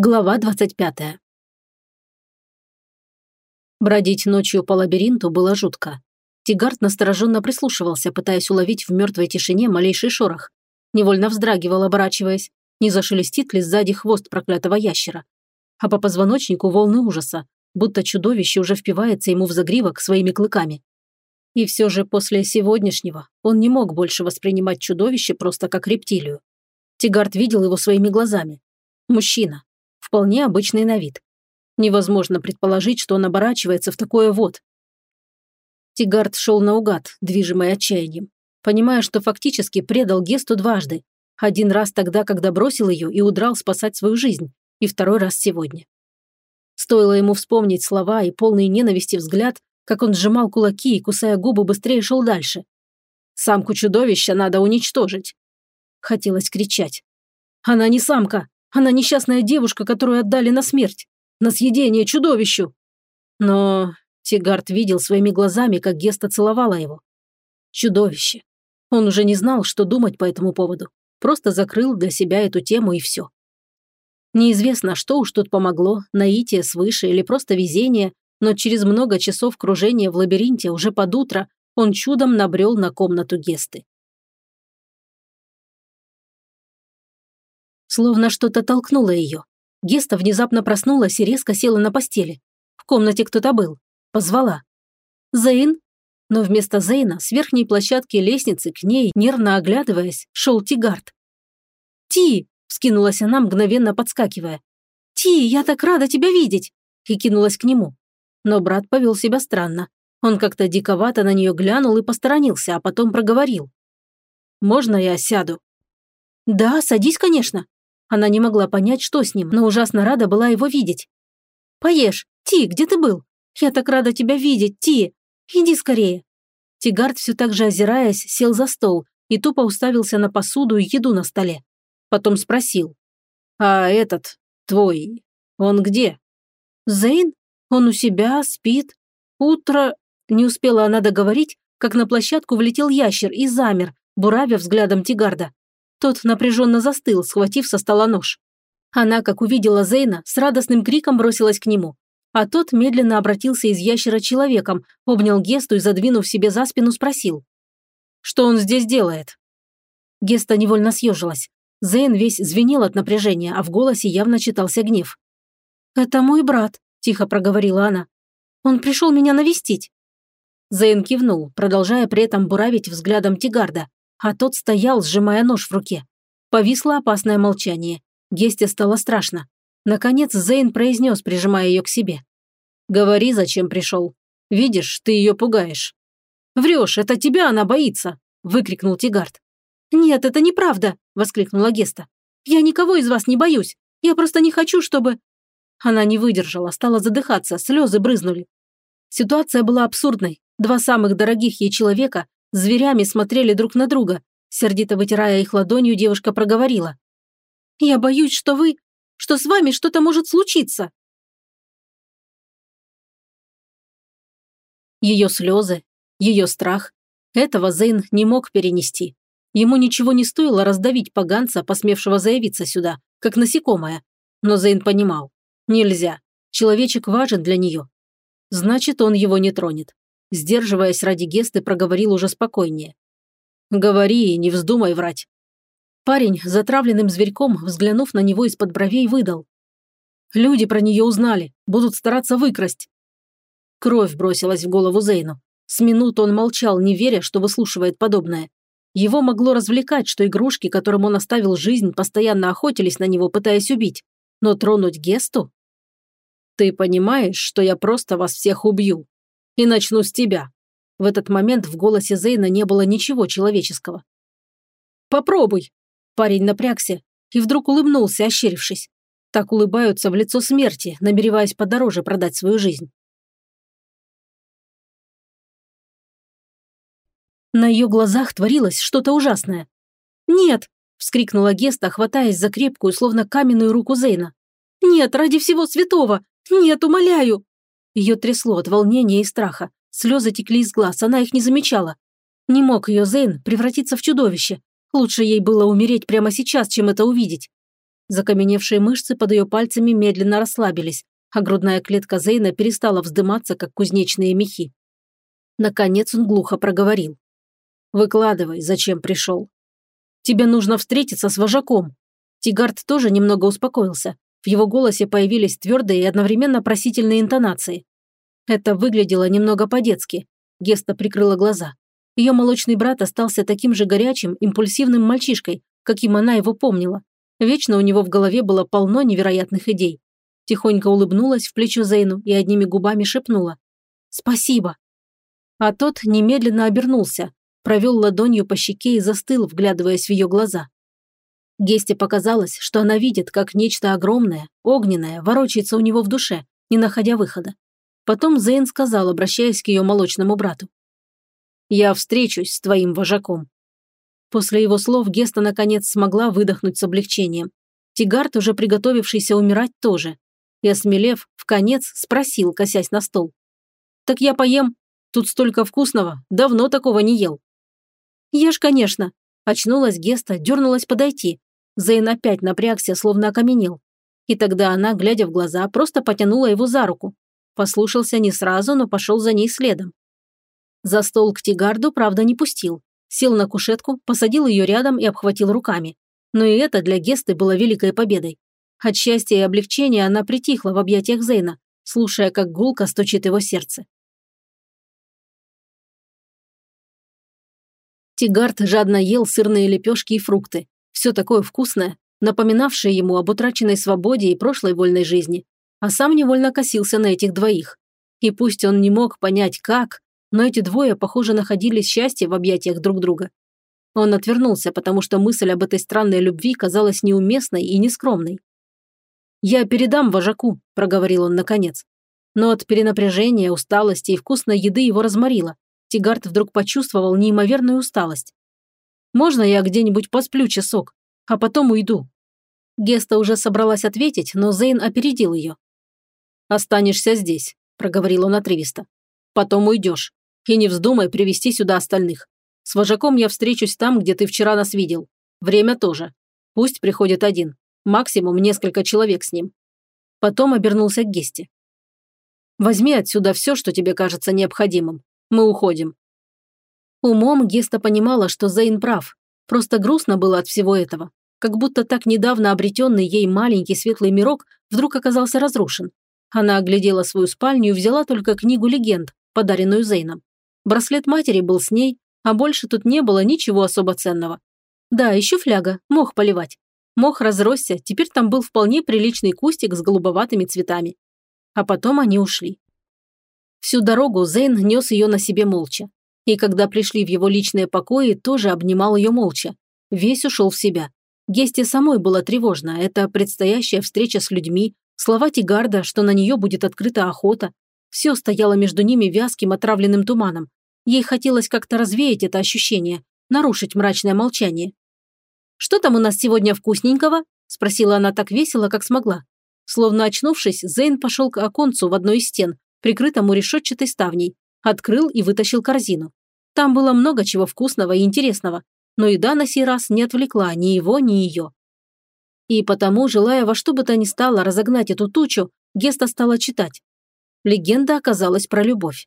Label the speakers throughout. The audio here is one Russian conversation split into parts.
Speaker 1: Глава 25. Бродить ночью по лабиринту было жутко. Тигард настороженно прислушивался, пытаясь уловить в мертвой тишине малейший шорох. Невольно вздрагивал, оборачиваясь, не зашелестит ли сзади хвост проклятого ящера. А по позвоночнику волны ужаса, будто чудовище уже впивается ему в загривок своими клыками. И все же после сегодняшнего он не мог больше воспринимать чудовище просто как рептилию. Тигард видел его своими глазами. Мужчина, вполне обычный на вид. Невозможно предположить, что он оборачивается в такое вот. Тигард шел наугад, движимый отчаянием, понимая, что фактически предал Гесту дважды. Один раз тогда, когда бросил ее и удрал спасать свою жизнь, и второй раз сегодня. Стоило ему вспомнить слова и полный ненависти взгляд, как он сжимал кулаки и, кусая губы, быстрее шел дальше. «Самку чудовища надо уничтожить!» Хотелось кричать. «Она не самка! Она несчастная девушка, которую отдали на смерть, на съедение чудовищу. Но Тигард видел своими глазами, как Геста целовала его. Чудовище. Он уже не знал, что думать по этому поводу. Просто закрыл для себя эту тему и все. Неизвестно, что уж тут помогло, наитие свыше или просто везение, но через много часов кружения в лабиринте уже под утро он чудом набрел на комнату Гесты. Словно что-то толкнуло ее. Геста внезапно проснулась и резко села на постели. В комнате кто-то был. Позвала. «Зейн?» Но вместо Зейна с верхней площадки лестницы к ней, нервно оглядываясь, шел Тигард. «Ти!» – вскинулась она, мгновенно подскакивая. «Ти, я так рада тебя видеть!» и кинулась к нему. Но брат повел себя странно. Он как-то диковато на нее глянул и посторонился, а потом проговорил. «Можно я сяду?» «Да, садись, конечно», она не могла понять, что с ним, но ужасно рада была его видеть. «Поешь. Ти, где ты был? Я так рада тебя видеть, Ти. Иди скорее». Тигард, все так же озираясь, сел за стол и тупо уставился на посуду и еду на столе. Потом спросил. «А этот, твой, он где?» «Зейн? Он у себя, спит. Утро...» Не успела она договорить, как на площадку влетел ящер и замер, буравя взглядом Тигарда. Тот напряженно застыл, схватив со стола нож. Она, как увидела Зейна, с радостным криком бросилась к нему. А тот медленно обратился из ящера человеком, обнял Гесту и, задвинув себе за спину, спросил. «Что он здесь делает?» Геста невольно съежилась. Зейн весь звенел от напряжения, а в голосе явно читался гнев. «Это мой брат», – тихо проговорила она. «Он пришел меня навестить». Зейн кивнул, продолжая при этом буравить взглядом Тигарда а тот стоял, сжимая нож в руке. Повисло опасное молчание. Гесте стало страшно. Наконец Зейн произнес, прижимая ее к себе. «Говори, зачем пришел. Видишь, ты ее пугаешь». «Врешь, это тебя она боится!» – выкрикнул Тигард. «Нет, это неправда!» – воскликнула Геста. «Я никого из вас не боюсь. Я просто не хочу, чтобы...» Она не выдержала, стала задыхаться, слезы брызнули. Ситуация была абсурдной. Два самых дорогих ей человека Зверями смотрели друг на друга. Сердито вытирая их ладонью, девушка проговорила. «Я боюсь, что вы... что с вами что-то может случиться». Ее слезы, ее страх. Этого Зейн не мог перенести. Ему ничего не стоило раздавить поганца, посмевшего заявиться сюда, как насекомое. Но Зейн понимал. Нельзя. Человечек важен для нее. Значит, он его не тронет. Сдерживаясь ради Гесты, проговорил уже спокойнее. «Говори и не вздумай врать». Парень, затравленным зверьком, взглянув на него из-под бровей, выдал. «Люди про нее узнали, будут стараться выкрасть». Кровь бросилась в голову Зейну. С минут он молчал, не веря, что выслушивает подобное. Его могло развлекать, что игрушки, которым он оставил жизнь, постоянно охотились на него, пытаясь убить. Но тронуть Гесту? «Ты понимаешь, что я просто вас всех убью?» И начну с тебя». В этот момент в голосе Зейна не было ничего человеческого. «Попробуй!» Парень напрягся и вдруг улыбнулся, ощерившись. Так улыбаются в лицо смерти, намереваясь подороже продать свою жизнь. На ее глазах творилось что-то ужасное. «Нет!» – вскрикнула Геста, хватаясь за крепкую, словно каменную руку Зейна. «Нет, ради всего святого! Нет, умоляю!» Ее трясло от волнения и страха. Слезы текли из глаз, она их не замечала. Не мог ее Зейн превратиться в чудовище. Лучше ей было умереть прямо сейчас, чем это увидеть. Закаменевшие мышцы под ее пальцами медленно расслабились, а грудная клетка Зейна перестала вздыматься, как кузнечные мехи. Наконец он глухо проговорил. «Выкладывай, зачем пришел. Тебе нужно встретиться с вожаком». Тигард тоже немного успокоился. В его голосе появились твердые и одновременно просительные интонации. Это выглядело немного по-детски. Геста прикрыла глаза. Ее молочный брат остался таким же горячим, импульсивным мальчишкой, каким она его помнила. Вечно у него в голове было полно невероятных идей. Тихонько улыбнулась в плечо Зейну и одними губами шепнула. «Спасибо». А тот немедленно обернулся, провел ладонью по щеке и застыл, вглядываясь в ее глаза. Гесте показалось, что она видит, как нечто огромное, огненное, ворочается у него в душе, не находя выхода. Потом Зейн сказал, обращаясь к ее молочному брату. «Я встречусь с твоим вожаком». После его слов Геста наконец смогла выдохнуть с облегчением. Тигард, уже приготовившийся умирать, тоже. И, осмелев, в конец спросил, косясь на стол. «Так я поем? Тут столько вкусного, давно такого не ел». «Ешь, конечно», – очнулась Геста, дернулась подойти. Зейн опять напрягся, словно окаменел. И тогда она, глядя в глаза, просто потянула его за руку, Послушался не сразу, но пошел за ней следом. За стол к Тигарду, правда, не пустил. Сел на кушетку, посадил ее рядом и обхватил руками. Но и это для Гесты было великой победой. От счастья и облегчения она притихла в объятиях Зейна, слушая, как гулко стучит его сердце. Тигард жадно ел сырные лепешки и фрукты. Все такое вкусное, напоминавшее ему об утраченной свободе и прошлой вольной жизни а сам невольно косился на этих двоих. И пусть он не мог понять, как, но эти двое, похоже, находили счастье в объятиях друг друга. Он отвернулся, потому что мысль об этой странной любви казалась неуместной и нескромной. «Я передам вожаку», – проговорил он наконец. Но от перенапряжения, усталости и вкусной еды его разморило. Тигард вдруг почувствовал неимоверную усталость. «Можно я где-нибудь посплю часок, а потом уйду?» Геста уже собралась ответить, но Зейн опередил ее. «Останешься здесь», – проговорил он отрывисто. «Потом уйдешь. И не вздумай привести сюда остальных. С вожаком я встречусь там, где ты вчера нас видел. Время тоже. Пусть приходит один. Максимум несколько человек с ним». Потом обернулся к Гесте. «Возьми отсюда все, что тебе кажется необходимым. Мы уходим». Умом Геста понимала, что Зейн прав. Просто грустно было от всего этого. Как будто так недавно обретенный ей маленький светлый мирок вдруг оказался разрушен. Она оглядела свою спальню и взяла только книгу легенд, подаренную Зейном. Браслет матери был с ней, а больше тут не было ничего особо ценного. Да, еще фляга, мох поливать. Мох разросся, теперь там был вполне приличный кустик с голубоватыми цветами. А потом они ушли. Всю дорогу Зейн нес ее на себе молча. И когда пришли в его личные покои, тоже обнимал ее молча. Весь ушел в себя. Гесте самой было тревожно. Это предстоящая встреча с людьми, Слова Тигарда, что на нее будет открыта охота. Все стояло между ними вязким отравленным туманом. Ей хотелось как-то развеять это ощущение, нарушить мрачное молчание. «Что там у нас сегодня вкусненького?» – спросила она так весело, как смогла. Словно очнувшись, Зейн пошел к оконцу в одной из стен, прикрытому решетчатой ставней, открыл и вытащил корзину. Там было много чего вкусного и интересного, но еда на сей раз не отвлекла ни его, ни ее. И потому, желая во что бы то ни стало разогнать эту тучу, Геста стала читать. Легенда оказалась про любовь.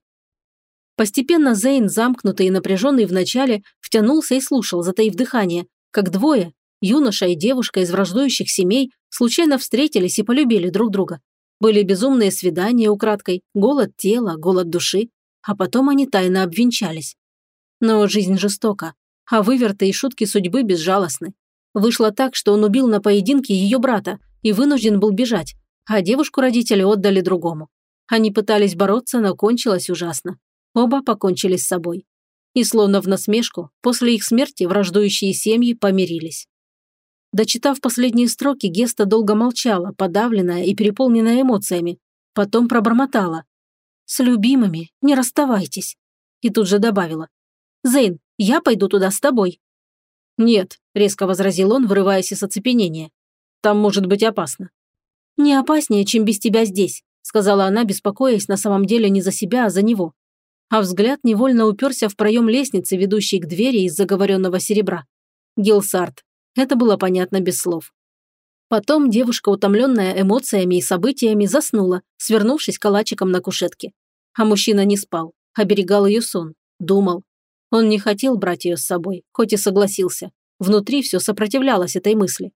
Speaker 1: Постепенно Зейн, замкнутый и напряженный вначале, втянулся и слушал, затаив дыхание, как двое, юноша и девушка из враждующих семей, случайно встретились и полюбили друг друга. Были безумные свидания украдкой, голод тела, голод души, а потом они тайно обвенчались. Но жизнь жестока, а выверты и шутки судьбы безжалостны. Вышло так, что он убил на поединке ее брата и вынужден был бежать, а девушку родители отдали другому. Они пытались бороться, но кончилось ужасно. Оба покончили с собой. И словно в насмешку, после их смерти враждующие семьи помирились. Дочитав последние строки, Геста долго молчала, подавленная и переполненная эмоциями. Потом пробормотала. «С любимыми не расставайтесь». И тут же добавила. «Зейн, я пойду туда с тобой. «Нет», – резко возразил он, вырываясь из оцепенения. «Там может быть опасно». «Не опаснее, чем без тебя здесь», – сказала она, беспокоясь на самом деле не за себя, а за него. А взгляд невольно уперся в проем лестницы, ведущей к двери из заговоренного серебра. Гилсарт. Это было понятно без слов. Потом девушка, утомленная эмоциями и событиями, заснула, свернувшись калачиком на кушетке. А мужчина не спал, оберегал ее сон, думал. Он не хотел брать ее с собой, хоть и согласился. Внутри все сопротивлялось этой мысли.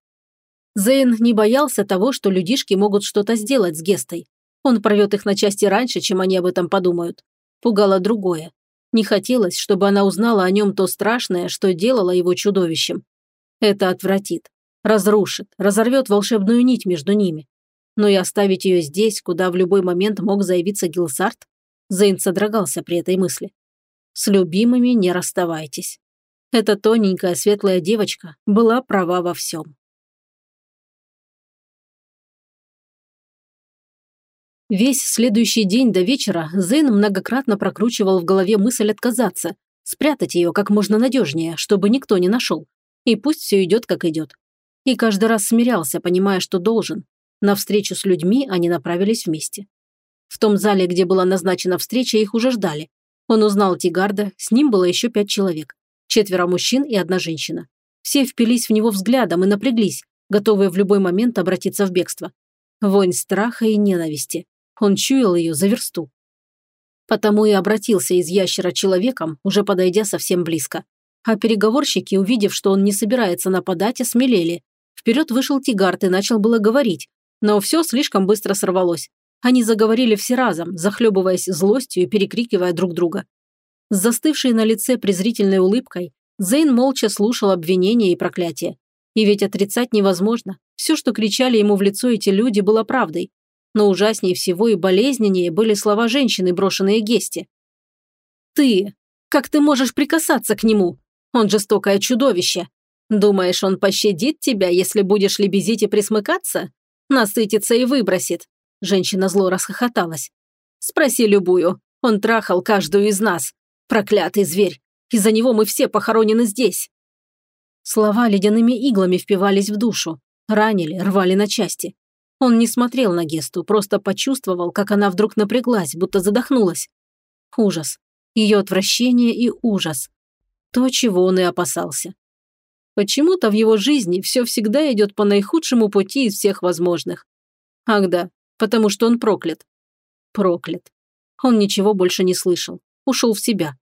Speaker 1: Зейн не боялся того, что людишки могут что-то сделать с Гестой. Он порвет их на части раньше, чем они об этом подумают. Пугало другое. Не хотелось, чтобы она узнала о нем то страшное, что делало его чудовищем. Это отвратит, разрушит, разорвет волшебную нить между ними. Но и оставить ее здесь, куда в любой момент мог заявиться Гилсарт? Зейн содрогался при этой мысли. С любимыми не расставайтесь. Эта тоненькая светлая девочка была права во всем. Весь следующий день до вечера Зейн многократно прокручивал в голове мысль отказаться, спрятать ее как можно надежнее, чтобы никто не нашел. И пусть все идет, как идет. И каждый раз смирялся, понимая, что должен. На встречу с людьми они направились вместе. В том зале, где была назначена встреча, их уже ждали. Он узнал Тигарда, с ним было еще пять человек. Четверо мужчин и одна женщина. Все впились в него взглядом и напряглись, готовые в любой момент обратиться в бегство. Вонь страха и ненависти. Он чуял ее за версту. Потому и обратился из ящера человеком, уже подойдя совсем близко. А переговорщики, увидев, что он не собирается нападать, осмелели. Вперед вышел Тигард и начал было говорить, но все слишком быстро сорвалось. Они заговорили все разом, захлебываясь злостью и перекрикивая друг друга. С застывшей на лице презрительной улыбкой Зейн молча слушал обвинения и проклятия. И ведь отрицать невозможно. Все, что кричали ему в лицо эти люди, было правдой но ужаснее всего и болезненнее были слова женщины, брошенные Гесте. «Ты! Как ты можешь прикасаться к нему? Он жестокое чудовище. Думаешь, он пощадит тебя, если будешь лебезить и присмыкаться? Насытится и выбросит». Женщина зло расхохоталась. «Спроси любую. Он трахал каждую из нас. Проклятый зверь. Из-за него мы все похоронены здесь». Слова ледяными иглами впивались в душу, ранили, рвали на части. Он не смотрел на Гесту, просто почувствовал, как она вдруг напряглась, будто задохнулась. Ужас. Ее отвращение и ужас. То, чего он и опасался. Почему-то в его жизни все всегда идет по наихудшему пути из всех возможных. Ах да, потому что он проклят. Проклят. Он ничего больше не слышал. Ушел в себя.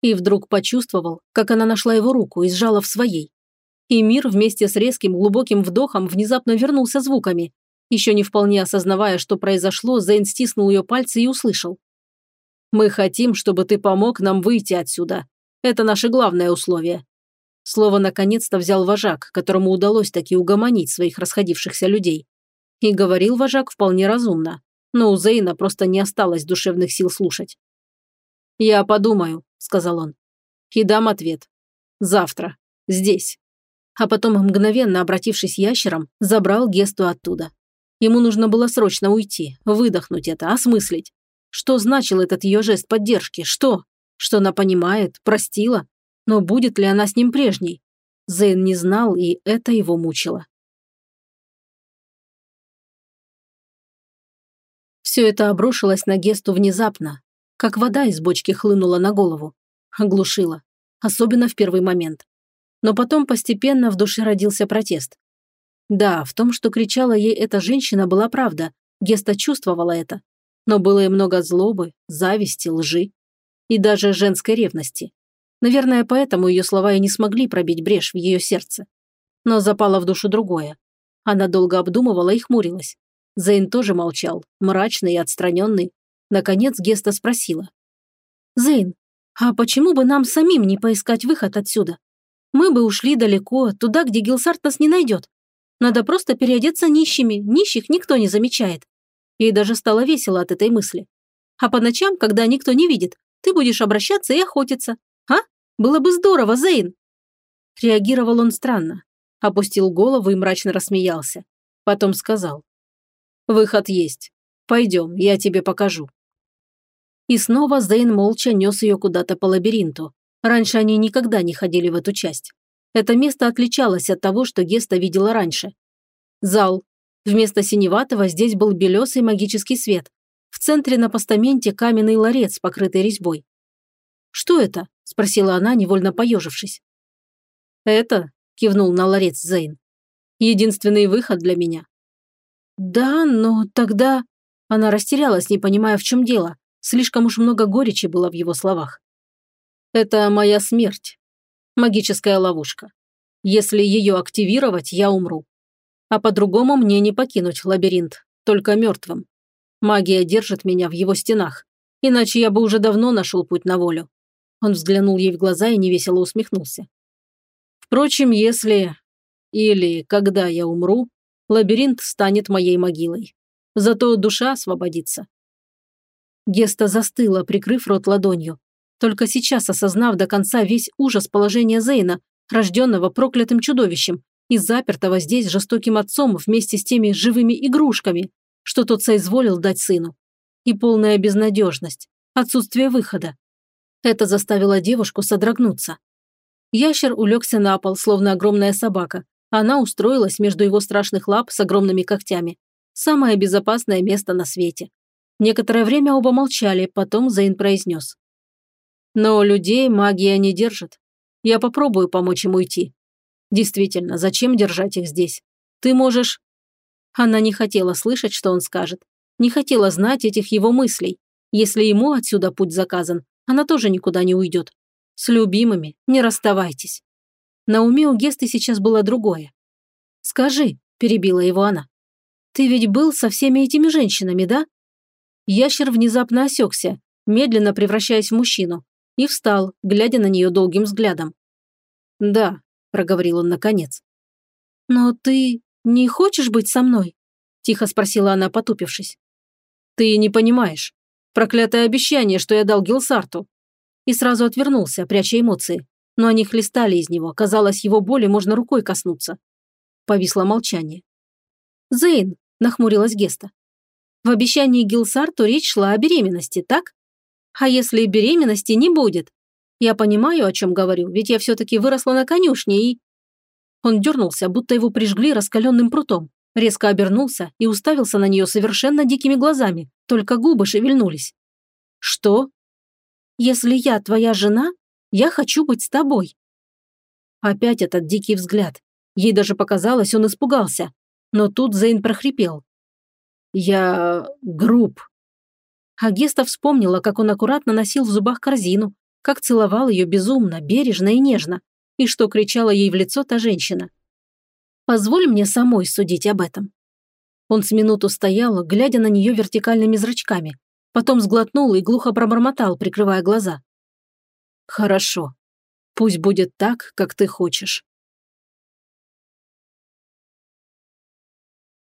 Speaker 1: И вдруг почувствовал, как она нашла его руку и сжала в своей. И мир вместе с резким глубоким вдохом внезапно вернулся звуками, еще не вполне осознавая, что произошло, Зейн стиснул ее пальцы и услышал. «Мы хотим, чтобы ты помог нам выйти отсюда. Это наше главное условие». Слово наконец-то взял вожак, которому удалось таки угомонить своих расходившихся людей. И говорил вожак вполне разумно, но у Зейна просто не осталось душевных сил слушать. «Я подумаю», – сказал он, – «и дам ответ. Завтра. Здесь». А потом, мгновенно обратившись ящером, забрал Гесту оттуда. Ему нужно было срочно уйти, выдохнуть это, осмыслить. Что значил этот ее жест поддержки? Что? Что она понимает, простила? Но будет ли она с ним прежней? Зейн не знал, и это его мучило. Все это обрушилось на Гесту внезапно, как вода из бочки хлынула на голову. Оглушила. Особенно в первый момент. Но потом постепенно в душе родился протест. Да, в том, что кричала ей эта женщина, была правда. Геста чувствовала это. Но было и много злобы, зависти, лжи. И даже женской ревности. Наверное, поэтому ее слова и не смогли пробить брешь в ее сердце. Но запало в душу другое. Она долго обдумывала и хмурилась. Зейн тоже молчал, мрачный и отстраненный. Наконец Геста спросила. «Зейн, а почему бы нам самим не поискать выход отсюда? Мы бы ушли далеко, туда, где Гилсарт нас не найдет. Надо просто переодеться нищими, нищих никто не замечает. Ей даже стало весело от этой мысли. А по ночам, когда никто не видит, ты будешь обращаться и охотиться. А? Было бы здорово, Зейн!» Реагировал он странно. Опустил голову и мрачно рассмеялся. Потом сказал. «Выход есть. Пойдем, я тебе покажу». И снова Зейн молча нес ее куда-то по лабиринту. Раньше они никогда не ходили в эту часть. Это место отличалось от того, что Геста видела раньше. Зал. Вместо синеватого здесь был белесый магический свет. В центре на постаменте каменный ларец, покрытый резьбой. «Что это?» – спросила она, невольно поежившись. «Это?» – кивнул на ларец Зейн. Единственный выход для меня. Да, но тогда... Она растерялась, не понимая, в чем дело. Слишком уж много горечи было в его словах. Это моя смерть. Магическая ловушка. Если ее активировать, я умру. А по-другому мне не покинуть лабиринт, только мертвым. Магия держит меня в его стенах, иначе я бы уже давно нашел путь на волю. Он взглянул ей в глаза и невесело усмехнулся. Впрочем, если или когда я умру, лабиринт станет моей могилой. Зато душа освободится. Геста застыла, прикрыв рот ладонью. Только сейчас осознав до конца весь ужас положения Зейна, рожденного проклятым чудовищем и запертого здесь жестоким отцом вместе с теми живыми игрушками, что тот соизволил дать сыну. И полная безнадежность, отсутствие выхода. Это заставило девушку содрогнуться. Ящер улегся на пол, словно огромная собака. Она устроилась между его страшных лап с огромными когтями. Самое безопасное место на свете. Некоторое время оба молчали, потом Зейн произнес. «Но людей магия не держит. Я попробую помочь им уйти. Действительно, зачем держать их здесь? Ты можешь...» Она не хотела слышать, что он скажет. Не хотела знать этих его мыслей. Если ему отсюда путь заказан, она тоже никуда не уйдет. С любимыми не расставайтесь. На уме у Гесты сейчас было другое. «Скажи», – перебила его она, – «ты ведь был со всеми этими женщинами, да?» Ящер внезапно осекся, медленно превращаясь в мужчину, и встал, глядя на нее долгим взглядом. «Да», – проговорил он наконец. «Но ты не хочешь быть со мной?» – тихо спросила она, потупившись. «Ты не понимаешь. Проклятое обещание, что я дал Гилсарту. И сразу отвернулся, пряча эмоции. Но они хлестали из него, казалось, его боли можно рукой коснуться. Повисло молчание. «Зейн», – нахмурилась Геста. «В обещании Гилсарту речь шла о беременности, так? А если беременности не будет? Я понимаю, о чем говорю, ведь я все-таки выросла на конюшне и...» Он дернулся, будто его прижгли раскаленным прутом резко обернулся и уставился на нее совершенно дикими глазами, только губы шевельнулись. «Что?» «Если я твоя жена, я хочу быть с тобой». Опять этот дикий взгляд. Ей даже показалось, он испугался. Но тут Зейн прохрипел. «Я... груб». Агеста вспомнила, как он аккуратно носил в зубах корзину, как целовал ее безумно, бережно и нежно, и что кричала ей в лицо та женщина. Позволь мне самой судить об этом». Он с минуту стоял, глядя на нее вертикальными зрачками, потом сглотнул и глухо пробормотал, прикрывая глаза. «Хорошо. Пусть будет так, как ты хочешь».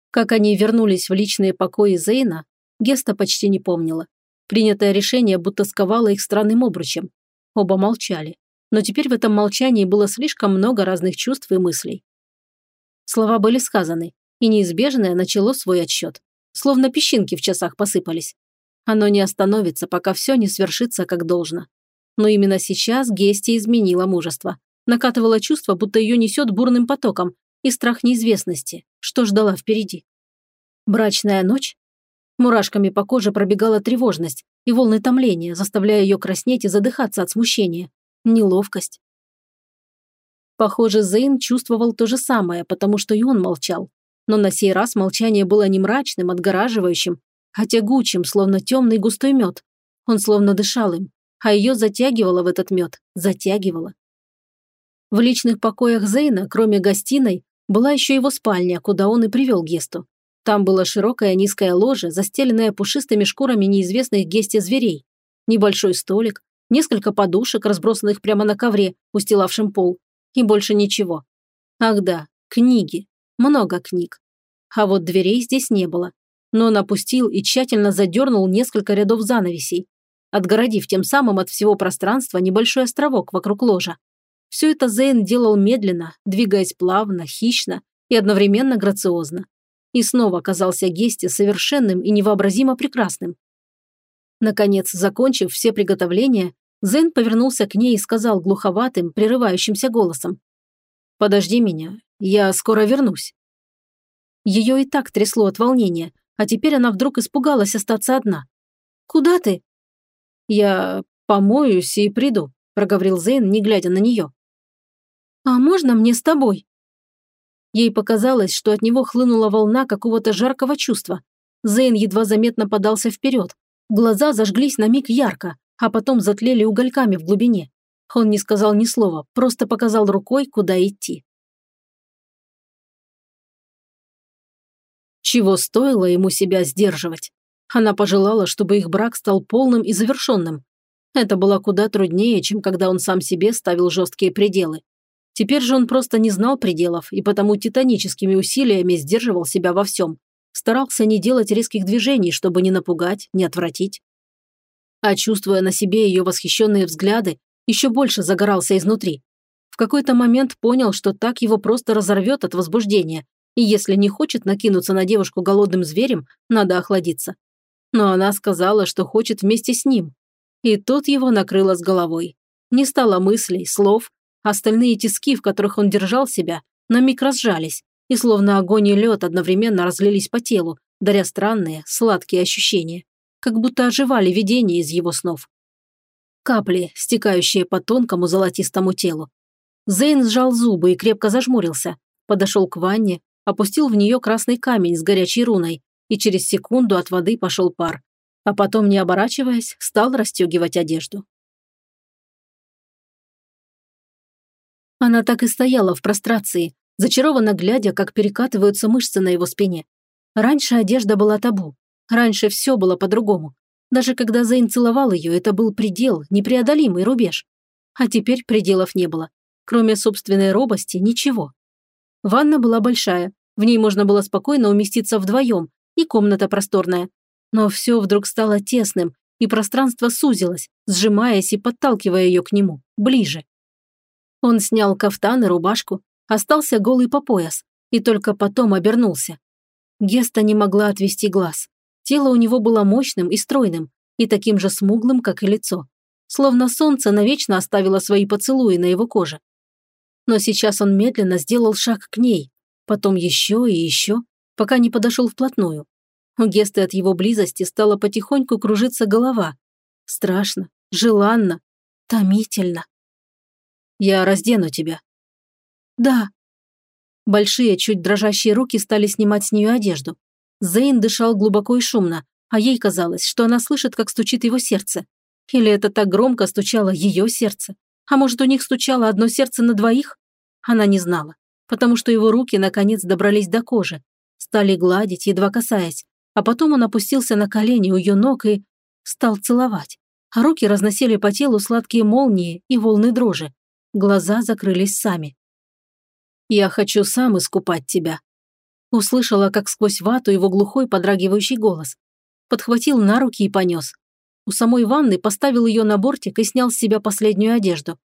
Speaker 1: Как они вернулись в личные покои Зейна, Геста почти не помнила. Принятое решение будто сковало их странным обручем. Оба молчали. Но теперь в этом молчании было слишком много разных чувств и мыслей. Слова были сказаны, и неизбежное начало свой отсчет. Словно песчинки в часах посыпались. Оно не остановится, пока все не свершится как должно. Но именно сейчас Гести изменила мужество. Накатывало чувство, будто ее несет бурным потоком, и страх неизвестности, что ждала впереди. Брачная ночь? Мурашками по коже пробегала тревожность и волны томления, заставляя ее краснеть и задыхаться от смущения. Неловкость. Похоже, Зейн чувствовал то же самое, потому что и он молчал. Но на сей раз молчание было не мрачным, отгораживающим, а тягучим, словно темный густой мед. Он словно дышал им, а ее затягивало в этот мед, затягивало. В личных покоях Зейна, кроме гостиной, была еще его спальня, куда он и привел Гесту. Там было широкое низкое ложе, застеленное пушистыми шкурами неизвестных Гесте зверей. Небольшой столик, несколько подушек, разбросанных прямо на ковре, устилавшем пол, и больше ничего. Ах да, книги. Много книг. А вот дверей здесь не было. Но он опустил и тщательно задернул несколько рядов занавесей, отгородив тем самым от всего пространства небольшой островок вокруг ложа. Все это Зейн делал медленно, двигаясь плавно, хищно и одновременно грациозно. И снова оказался Гесте совершенным и невообразимо прекрасным. Наконец, закончив все приготовления, Зен повернулся к ней и сказал глуховатым, прерывающимся голосом. «Подожди меня, я скоро вернусь». Ее и так трясло от волнения, а теперь она вдруг испугалась остаться одна. «Куда ты?» «Я помоюсь и приду», – проговорил Зейн, не глядя на нее. «А можно мне с тобой?» Ей показалось, что от него хлынула волна какого-то жаркого чувства. Зейн едва заметно подался вперед. Глаза зажглись на миг ярко, а потом затлели угольками в глубине. Он не сказал ни слова, просто показал рукой, куда идти. Чего стоило ему себя сдерживать? Она пожелала, чтобы их брак стал полным и завершенным. Это было куда труднее, чем когда он сам себе ставил жесткие пределы. Теперь же он просто не знал пределов и потому титаническими усилиями сдерживал себя во всем. Старался не делать резких движений, чтобы не напугать, не отвратить. А чувствуя на себе ее восхищенные взгляды, еще больше загорался изнутри. В какой-то момент понял, что так его просто разорвет от возбуждения, и если не хочет накинуться на девушку голодным зверем, надо охладиться. Но она сказала, что хочет вместе с ним. И тут его накрыло с головой. Не стало мыслей, слов, остальные тиски, в которых он держал себя, на миг разжались, и словно огонь и лед одновременно разлились по телу, даря странные, сладкие ощущения, как будто оживали видения из его снов. Капли, стекающие по тонкому золотистому телу. Зейн сжал зубы и крепко зажмурился, подошел к ванне, опустил в нее красный камень с горячей руной, и через секунду от воды пошел пар, а потом, не оборачиваясь, стал расстегивать одежду. Она так и стояла в прострации, зачарованно глядя, как перекатываются мышцы на его спине. Раньше одежда была табу. Раньше все было по-другому. Даже когда Зейн целовал ее, это был предел, непреодолимый рубеж. А теперь пределов не было. Кроме собственной робости, ничего. Ванна была большая, в ней можно было спокойно уместиться вдвоем, и комната просторная. Но все вдруг стало тесным, и пространство сузилось, сжимаясь и подталкивая ее к нему, ближе. Он снял кафтан и рубашку, остался голый по пояс, и только потом обернулся. Геста не могла отвести глаз. Тело у него было мощным и стройным, и таким же смуглым, как и лицо. Словно солнце навечно оставило свои поцелуи на его коже. Но сейчас он медленно сделал шаг к ней, потом еще и еще, пока не подошел вплотную. У Гесты от его близости стала потихоньку кружиться голова. Страшно, желанно, томительно. «Я раздену тебя». «Да». Большие, чуть дрожащие руки стали снимать с нее одежду. Зейн дышал глубоко и шумно, а ей казалось, что она слышит, как стучит его сердце. Или это так громко стучало ее сердце? А может, у них стучало одно сердце на двоих? Она не знала потому что его руки наконец добрались до кожи, стали гладить, едва касаясь, а потом он опустился на колени у ее ног и стал целовать. А руки разносили по телу сладкие молнии и волны дрожи. Глаза закрылись сами. «Я хочу сам искупать тебя», Услышала, как сквозь вату его глухой подрагивающий голос. Подхватил на руки и понес. У самой ванны поставил ее на бортик и снял с себя последнюю одежду.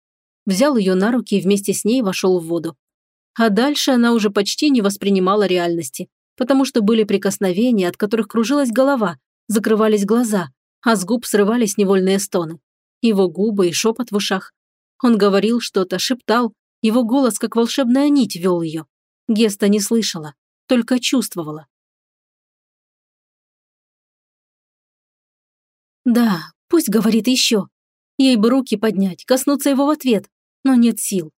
Speaker 1: Взял ее на руки и вместе с ней вошел в воду. А дальше она уже почти не воспринимала реальности, потому что были прикосновения, от которых кружилась голова, закрывались глаза, а с губ срывались невольные стоны. Его губы и шепот в ушах. Он говорил что-то, шептал, его голос, как волшебная нить, вел ее. Геста не слышала, только чувствовала. Да, пусть говорит еще. Ей бы руки поднять, коснуться его в ответ, но нет сил.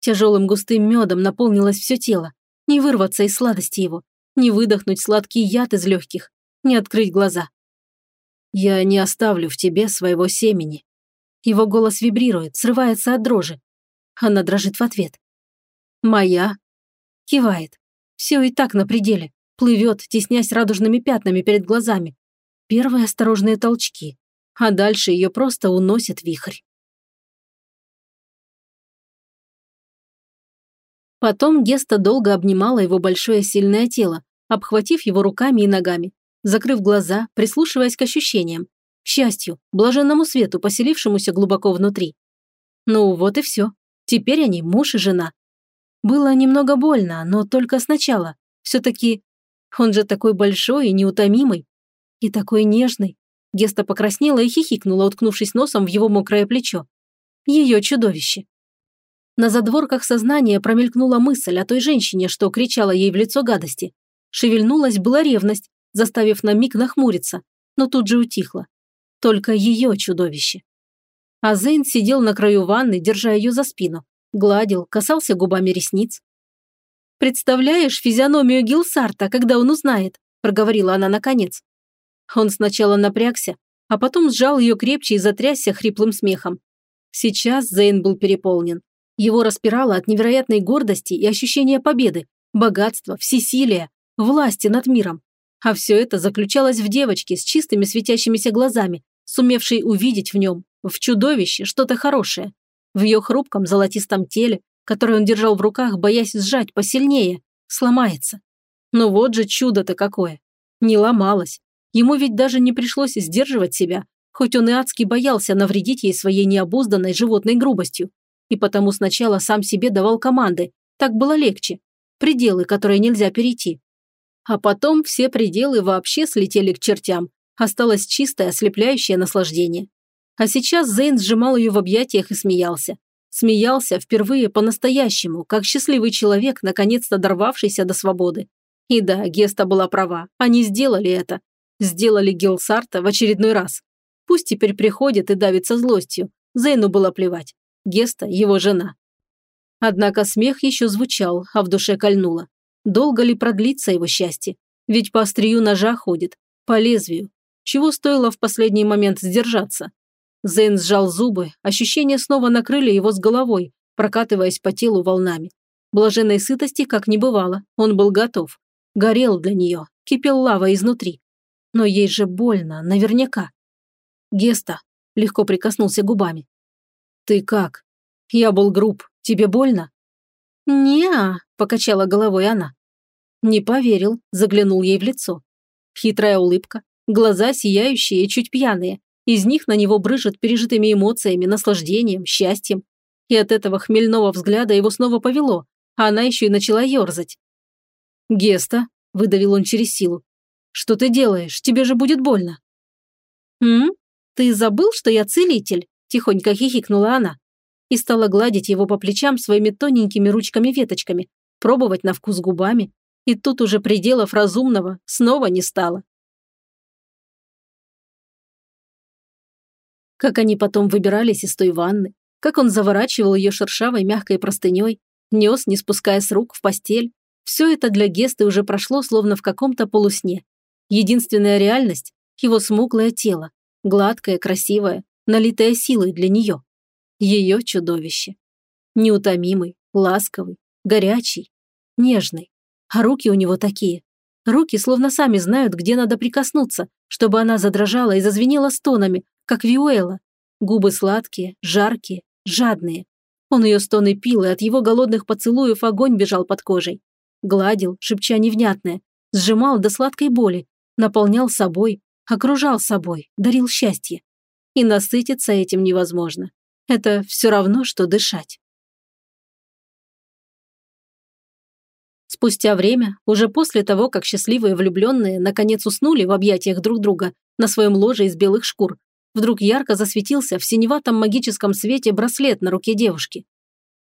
Speaker 1: Тяжелым густым медом наполнилось все тело. Не вырваться из сладости его, не выдохнуть сладкий яд из легких, не открыть глаза. «Я не оставлю в тебе своего семени». Его голос вибрирует, срывается от дрожи. Она дрожит в ответ. «Моя?» Кивает. Все и так на пределе. Плывет, теснясь радужными пятнами перед глазами. Первые осторожные толчки. А дальше ее просто уносит вихрь. Потом Геста долго обнимала его большое сильное тело, обхватив его руками и ногами, закрыв глаза, прислушиваясь к ощущениям, к счастью, блаженному свету, поселившемуся глубоко внутри. Ну вот и все. Теперь они муж и жена. Было немного больно, но только сначала. Все-таки он же такой большой и неутомимый. И такой нежный. Геста покраснела и хихикнула, уткнувшись носом в его мокрое плечо. Ее чудовище. На задворках сознания промелькнула мысль о той женщине, что кричала ей в лицо гадости. Шевельнулась была ревность, заставив на миг нахмуриться, но тут же утихла. Только ее чудовище. А Зейн сидел на краю ванны, держа ее за спину, гладил, касался губами ресниц. Представляешь физиономию Гилсарта, когда он узнает?» – проговорила она наконец. Он сначала напрягся, а потом сжал ее крепче и затрясся хриплым смехом. Сейчас Зейн был переполнен. Его распирало от невероятной гордости и ощущения победы, богатства, всесилия, власти над миром. А все это заключалось в девочке с чистыми светящимися глазами, сумевшей увидеть в нем, в чудовище, что-то хорошее. В ее хрупком золотистом теле, которое он держал в руках, боясь сжать посильнее, сломается. Но вот же чудо-то какое. Не ломалось. Ему ведь даже не пришлось сдерживать себя, хоть он и адски боялся навредить ей своей необузданной животной грубостью. И потому сначала сам себе давал команды, так было легче. Пределы, которые нельзя перейти. А потом все пределы вообще слетели к чертям. Осталось чистое, ослепляющее наслаждение. А сейчас Зейн сжимал ее в объятиях и смеялся. Смеялся впервые по-настоящему, как счастливый человек, наконец-то дорвавшийся до свободы. И да, Геста была права, они сделали это. Сделали Гилсарта в очередной раз. Пусть теперь приходит и давится злостью. Зейну было плевать. Геста – его жена. Однако смех еще звучал, а в душе кольнуло. Долго ли продлится его счастье? Ведь по острию ножа ходит, по лезвию. Чего стоило в последний момент сдержаться? Зейн сжал зубы, ощущения снова накрыли его с головой, прокатываясь по телу волнами. Блаженной сытости как не бывало, он был готов. Горел для нее, кипел лава изнутри. Но ей же больно, наверняка. Геста легко прикоснулся губами. «Ты как? Я был груб. Тебе больно?» «Не-а», покачала головой она. Не поверил, заглянул ей в лицо. Хитрая улыбка, глаза сияющие и чуть пьяные. Из них на него брыжет пережитыми эмоциями, наслаждением, счастьем. И от этого хмельного взгляда его снова повело, а она еще и начала ерзать. «Геста», – выдавил он через силу, – «что ты делаешь? Тебе же будет больно». «М? Ты забыл, что я целитель?» – тихонько хихикнула она и стала гладить его по плечам своими тоненькими ручками-веточками, пробовать на вкус губами. И тут уже пределов разумного снова не стало. Как они потом выбирались из той ванны, как он заворачивал ее шершавой мягкой простыней, нес, не спуская с рук, в постель. Все это для Гесты уже прошло словно в каком-то полусне. Единственная реальность – его смуглое тело, гладкое, красивое, налитое силой для нее ее чудовище. Неутомимый, ласковый, горячий, нежный. А руки у него такие. Руки словно сами знают, где надо прикоснуться, чтобы она задрожала и зазвенела стонами, как Виуэла. Губы сладкие, жаркие, жадные. Он ее стоны пил, и от его голодных поцелуев огонь бежал под кожей. Гладил, шепча невнятное, сжимал до сладкой боли, наполнял собой, окружал собой, дарил счастье. И насытиться этим невозможно. Это все равно, что дышать. Спустя время, уже после того, как счастливые влюбленные наконец уснули в объятиях друг друга на своем ложе из белых шкур, вдруг ярко засветился в синеватом магическом свете браслет на руке девушки.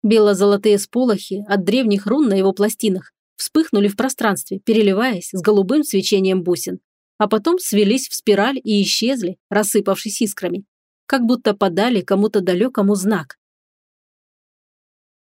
Speaker 1: Бело-золотые сполохи от древних рун на его пластинах вспыхнули в пространстве, переливаясь с голубым свечением бусин, а потом свелись в спираль и исчезли, рассыпавшись искрами как будто подали кому-то далекому знак.